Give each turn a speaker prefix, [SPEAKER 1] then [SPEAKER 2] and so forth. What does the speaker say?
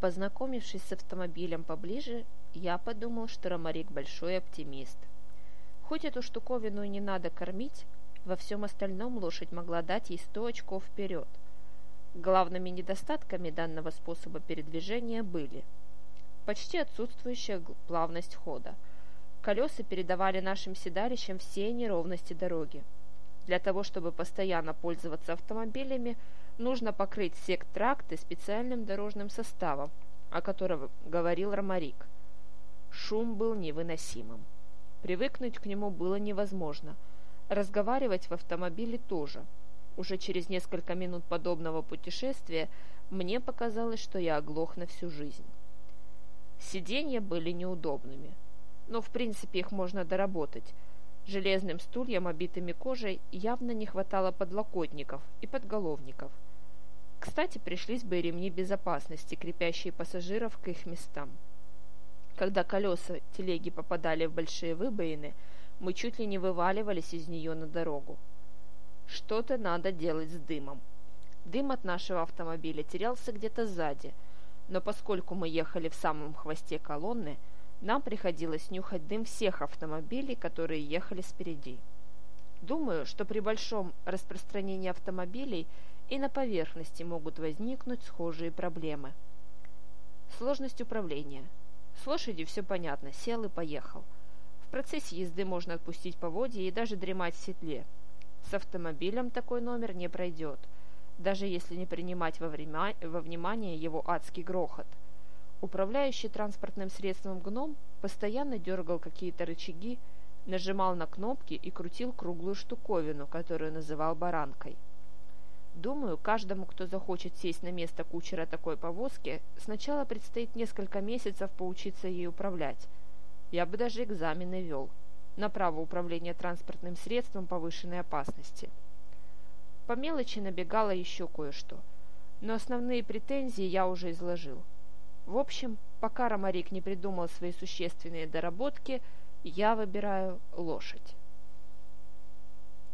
[SPEAKER 1] Познакомившись с автомобилем поближе, я подумал, что Ромарик большой оптимист. Хоть эту штуковину и не надо кормить, во всем остальном лошадь могла дать ей сто очков вперед. Главными недостатками данного способа передвижения были почти отсутствующая плавность хода. Колеса передавали нашим седалищам все неровности дороги. Для того, чтобы постоянно пользоваться автомобилями, нужно покрыть сект тракты специальным дорожным составом, о котором говорил Ромарик. Шум был невыносимым. Привыкнуть к нему было невозможно. Разговаривать в автомобиле тоже. Уже через несколько минут подобного путешествия мне показалось, что я оглох на всю жизнь. Сиденья были неудобными, но в принципе их можно доработать. Железным стульям, обитыми кожей, явно не хватало подлокотников и подголовников – кстати, пришлись бы и ремни безопасности, крепящие пассажиров к их местам. Когда колеса телеги попадали в большие выбоины, мы чуть ли не вываливались из нее на дорогу. Что-то надо делать с дымом. Дым от нашего автомобиля терялся где-то сзади, но поскольку мы ехали в самом хвосте колонны, нам приходилось нюхать дым всех автомобилей, которые ехали спереди. Думаю, что при большом распространении автомобилей – и на поверхности могут возникнуть схожие проблемы. Сложность управления. С лошадью все понятно, сел и поехал. В процессе езды можно отпустить поводья и даже дремать в седле. С автомобилем такой номер не пройдет, даже если не принимать во, время, во внимание его адский грохот. Управляющий транспортным средством гном постоянно дергал какие-то рычаги, нажимал на кнопки и крутил круглую штуковину, которую называл баранкой. Думаю, каждому, кто захочет сесть на место кучера такой повозки, сначала предстоит несколько месяцев поучиться ей управлять. Я бы даже экзамены вел на право управления транспортным средством повышенной опасности. По мелочи набегало еще кое-что, но основные претензии я уже изложил. В общем, пока Ромарик не придумал свои существенные доработки, я выбираю лошадь.